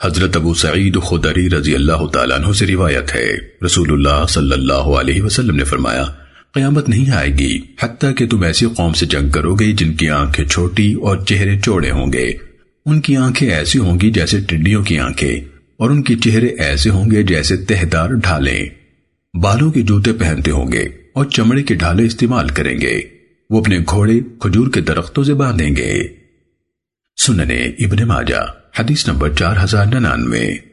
حضرت ابو سعید خدری رضی اللہ تعالیٰ عنہ سے روایت ہے۔ رسول اللہ صلی اللہ علیہ وسلم نے فرمایا، قیامت نہیں آئے گی، حتیٰ کہ تم ایسی قوم سے جنگ کرو گے جن کی آنکھیں چھوٹی اور چہرے چوڑے ہوں گے۔ ان کی آنکھیں ایسی ہوں گی جیسے ٹڈیوں کی آنکھیں، اور ان کی چہرے ایسے ہوں گے جیسے تہدار ڈھالیں۔ بالوں کے جوتے پہنتے ہوں گے اور چمڑے کے ڈھالے استعمال کریں گے۔ وہ اپنے گھوڑے کھجور کے درختوں سے باندھیں گے۔ سننے ابن ماجہ۔ حدیث نمبر چار ہزار ننانوے۔